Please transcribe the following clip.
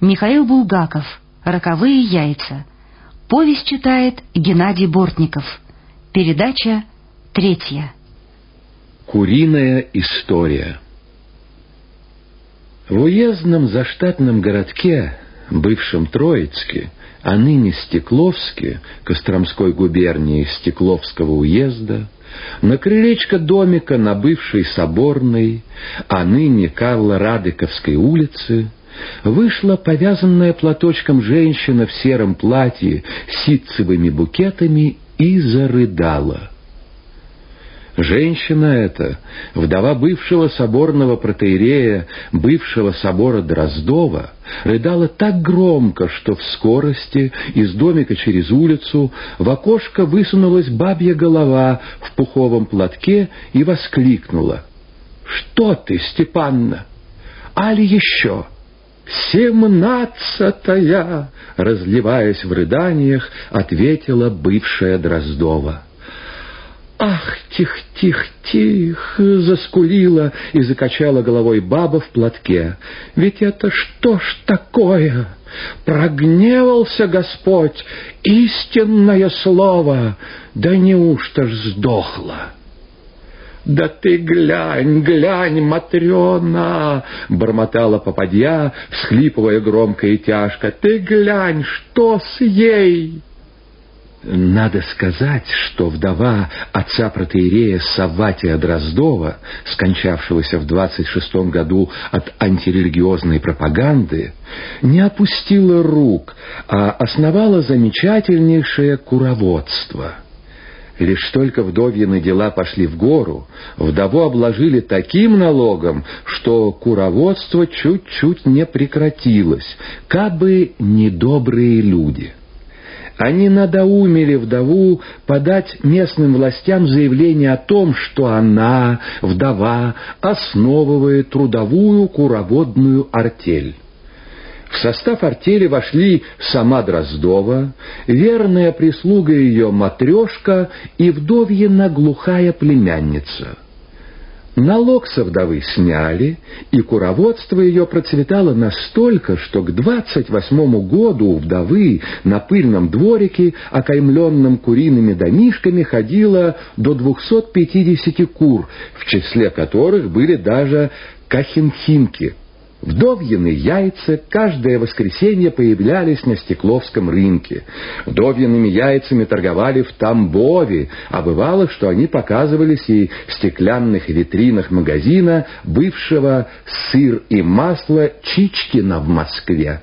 Михаил Булгаков. Роковые яйца. Повесть читает Геннадий Бортников. Передача третья. Куриная история. В уездном заштатном городке, бывшем Троицке, а ныне Стекловске, Костромской губернии Стекловского уезда, на крылечко домика на бывшей Соборной, а ныне Карла Радыковской улице, вышла повязанная платочком женщина в сером платье с ситцевыми букетами и зарыдала. Женщина эта, вдова бывшего соборного протеерея, бывшего собора Дроздова, рыдала так громко, что в скорости из домика через улицу в окошко высунулась бабья голова в пуховом платке и воскликнула. «Что ты, Степанна? Али еще?» «Семнадцатая!» — разливаясь в рыданиях, ответила бывшая Дроздова. «Ах, тих-тих-тих!» — заскулила и закачала головой баба в платке. «Ведь это что ж такое? Прогневался Господь, истинное слово! Да неужто ж сдохла?» «Да ты глянь, глянь, Матрена!» — бормотала попадья, всхлипывая громко и тяжко. «Ты глянь, что с ей!» Надо сказать, что вдова отца протеерея Савватия Дроздова, скончавшегося в 26-м году от антирелигиозной пропаганды, не опустила рук, а основала замечательнейшее куроводство. Лишь только вдовьины дела пошли в гору, вдову обложили таким налогом, что куроводство чуть-чуть не прекратилось, кабы недобрые люди. Они надоумили вдову подать местным властям заявление о том, что она, вдова, основывает трудовую куроводную артель. В состав артели вошли сама Дроздова, верная прислуга ее матрешка и вдовьина глухая племянница — Налог со вдовы сняли, и куроводство ее процветало настолько, что к двадцать восьмому году у вдовы на пыльном дворике, окаймленном куриными домишками, ходило до двухсот пятидесяти кур, в числе которых были даже кахинхинки — Вдовьины яйца каждое воскресенье появлялись на Стекловском рынке. Вдовьиными яйцами торговали в Тамбове, а бывало, что они показывались и в стеклянных витринах магазина бывшего «Сыр и масло Чичкина» в Москве.